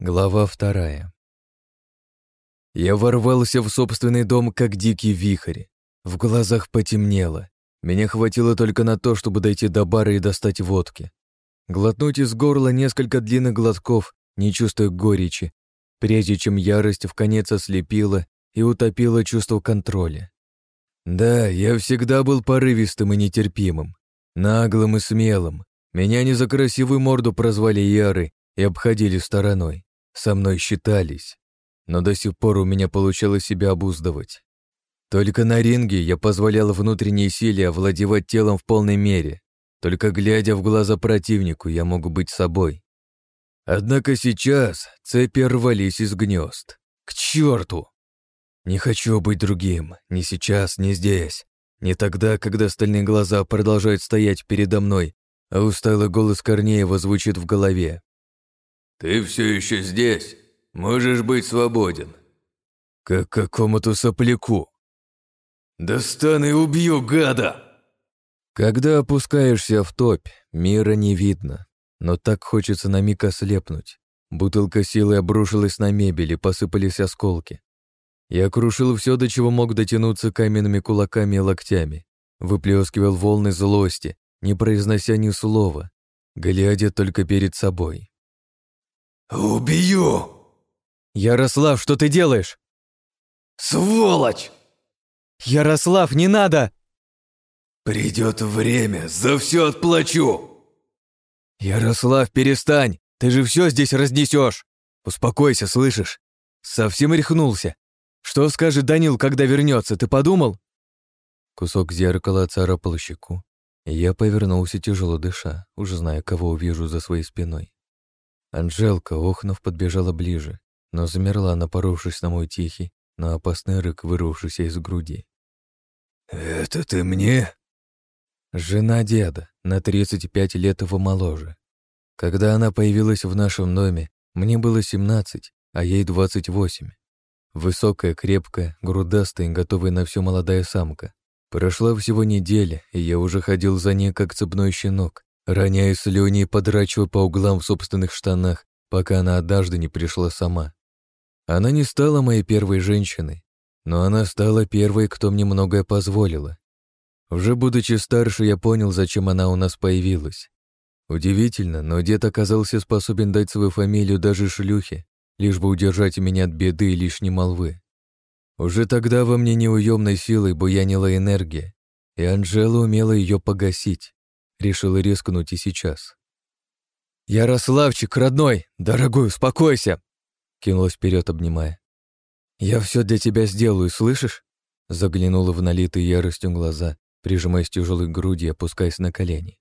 Глава вторая. Я ворвался в собственный дом, как дикий вихрь. В глазах потемнело. Меня хватило только на то, чтобы дойти до бара и достать водки. Глотнуть из горла несколько длинных глотков, не чувствуя горечи, прежде чем ярость в конец ослепила и утопила чувство контроля. Да, я всегда был порывистым и нетерпимым, наглым и смелым. Меня не за красивую морду прозвали Яры и обходили стороной со мной считались, но до сих пор у меня получалось себя обуздывать. Только на ринге я позволял внутренней силе овладевать телом в полной мере. Только глядя в глаза противнику, я мог быть собой. Однако сейчас цепи рвались из гнезд. К черту! Не хочу быть другим, ни сейчас, ни здесь. Не тогда, когда стальные глаза продолжают стоять передо мной, а усталый голос Корнеева звучит в голове. «Ты все еще здесь. Можешь быть свободен». «Как какому-то сопляку». «Достану и убью, гада!» Когда опускаешься в топь, мира не видно, но так хочется на миг ослепнуть. Бутылка силы обрушилась на мебель и посыпались осколки. Я крушил все, до чего мог дотянуться каменными кулаками и локтями, выплескивал волны злости, не произнося ни слова, глядя только перед собой. «Убью!» «Ярослав, что ты делаешь?» «Сволочь!» «Ярослав, не надо!» «Придет время, за все отплачу!» «Ярослав, перестань! Ты же все здесь разнесешь! Успокойся, слышишь? Совсем рехнулся. Что скажет Данил, когда вернется, ты подумал?» Кусок зеркала царапал щеку, и я повернулся, тяжело дыша, уже зная, кого увижу за своей спиной. Анжелка, охнув, подбежала ближе, но замерла, напоровшись на мой тихий, но опасный рык, вырвавшийся из груди. «Это ты мне?» Жена деда, на 35 лет его моложе. Когда она появилась в нашем доме, мне было 17, а ей 28. Высокая, крепкая, грудастая и готовая на все молодая самка. Прошла всего неделя, и я уже ходил за ней, как цепной щенок, роняя слюни и подрачивая по углам в собственных штанах, пока она однажды не пришла сама. Она не стала моей первой женщиной, но она стала первой, кто мне многое позволила. Уже будучи старше, я понял, зачем она у нас появилась. Удивительно, но дед оказался способен дать свою фамилию даже шлюхе, лишь бы удержать меня от беды и лишней молвы. Уже тогда во мне неуемной силой буянила энергия, и Анжела умела ее погасить. Решила рискнуть и сейчас. «Ярославчик, родной, дорогой, успокойся!» Кинулась вперед, обнимая. «Я все для тебя сделаю, слышишь?» Заглянула в налитые яростью глаза, прижимаясь тяжелой груди и опускаясь на колени.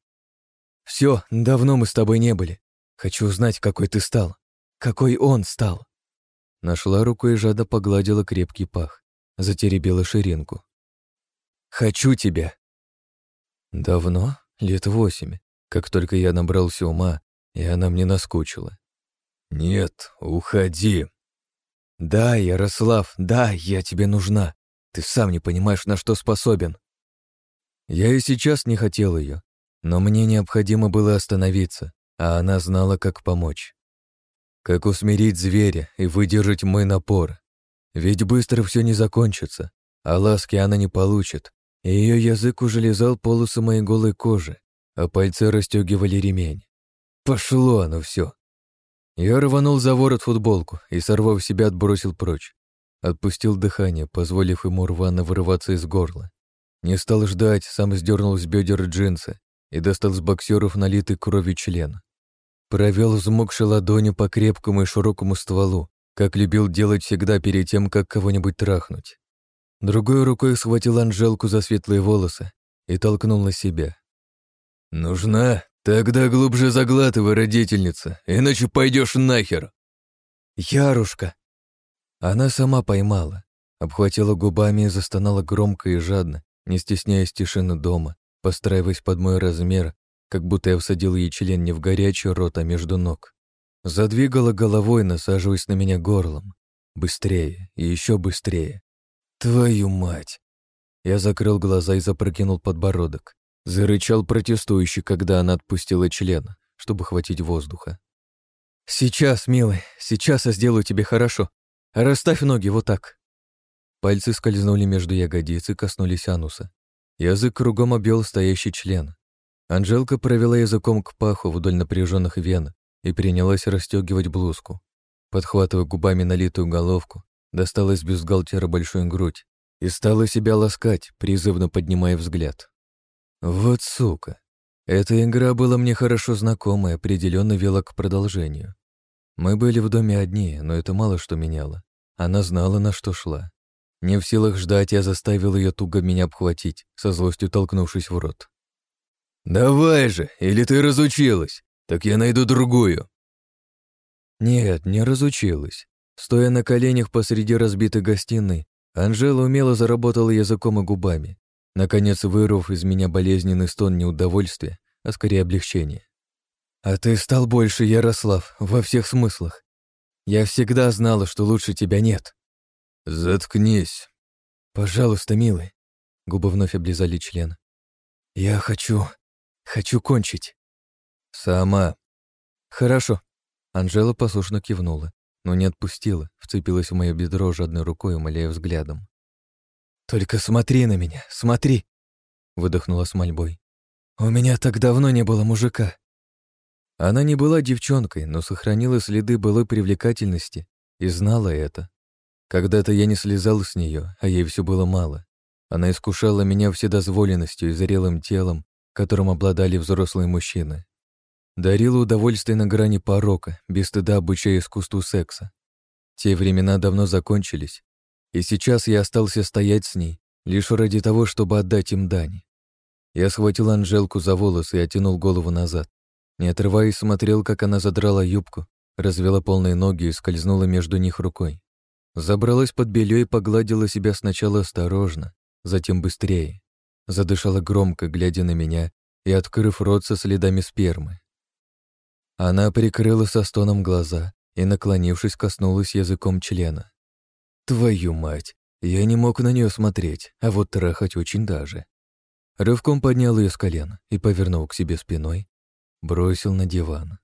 «Все, давно мы с тобой не были. Хочу узнать, какой ты стал. Какой он стал». Нашла руку и жадно погладила крепкий пах, затеребила ширинку. «Хочу тебя». «Давно?» Лет восемь, как только я набрался ума, и она мне наскучила. «Нет, уходи!» «Да, Ярослав, да, я тебе нужна. Ты сам не понимаешь, на что способен». Я и сейчас не хотел ее, но мне необходимо было остановиться, а она знала, как помочь. Как усмирить зверя и выдержать мой напор. Ведь быстро все не закончится, а ласки она не получит, ее язык уже лизал полосы моей голой кожи, а пальцы расстегивали ремень. Пошло оно все. Я рванул за ворот футболку и, сорвав себя, отбросил прочь. Отпустил дыхание, позволив ему рвано вырываться из горла. Не стал ждать, сам сдернул с бедер джинсы и достал с боксеров налитый кровью член. Провел взмокшей ладонью по крепкому и широкому стволу, как любил делать всегда перед тем, как кого-нибудь трахнуть. Другой рукой схватил Анжелку за светлые волосы и толкнул на себя. «Нужна? Тогда глубже заглатывай, родительница, иначе пойдешь нахер!» «Ярушка!» Она сама поймала, обхватила губами и застонала громко и жадно, не стесняясь тишины дома, постраиваясь под мой размер, как будто я всадил ей член не в горячий рот, а между ног. Задвигала головой, насаживаясь на меня горлом. Быстрее и еще быстрее. Твою мать! Я закрыл глаза и запрокинул подбородок. Зарычал протестующий, когда она отпустила члена, чтобы хватить воздуха. «Сейчас, милый, сейчас я сделаю тебе хорошо. Расставь ноги вот так». Пальцы скользнули между ягодиц и коснулись ануса. Язык кругом обвел стоящий член. Анжелка провела языком к паху вдоль напряженных вен и принялась расстегивать блузку. Подхватывая губами налитую головку, достала из бюстгальтера большую грудь и стала себя ласкать, призывно поднимая взгляд. Вот сука. Эта игра была мне хорошо знакома и определенно вела к продолжению. Мы были в доме одни, но это мало что меняло. Она знала, на что шла. Не в силах ждать, я заставил ее туго меня обхватить, со злостью толкнувшись в рот. «Давай же, или ты разучилась? Так я найду другую». Нет, не разучилась. Стоя на коленях посреди разбитой гостиной, Анжела умело заработала языком и губами, наконец вырвав из меня болезненный стон неудовольствия, а скорее облегчения. «А ты стал больше, Ярослав, во всех смыслах. Я всегда знала, что лучше тебя нет». «Заткнись». «Пожалуйста, милый». Губы вновь облизали член. «Я хочу... хочу кончить». «Сама». «Хорошо». Анжела послушно кивнула, но не отпустила, вцепилась в мое бедро жадной рукой, умоляя взглядом. «Только смотри на меня, смотри!» выдохнула с мольбой. «У меня так давно не было мужика». Она не была девчонкой, но сохранила следы былой привлекательности и знала это. Когда-то я не слезал с нее, а ей все было мало. Она искушала меня вседозволенностью и зрелым телом, которым обладали взрослые мужчины. Дарила удовольствие на грани порока, без стыда обучая искусству секса. Те времена давно закончились, и сейчас я остался стоять с ней, лишь ради того, чтобы отдать им дань. Я схватил Анжелку за волосы и оттянул голову назад. Не отрываясь, смотрел, как она задрала юбку, развела полные ноги и скользнула между них рукой. Забралась под белье и погладила себя сначала осторожно, затем быстрее. Задышала громко, глядя на меня и открыв рот со следами спермы. Она прикрыла со стоном глаза и, наклонившись, коснулась языком члена. Твою мать, я не мог на нее смотреть, а вот трахать очень даже. Рывком поднял ее с колена и, повернув к себе спиной, бросил на диван.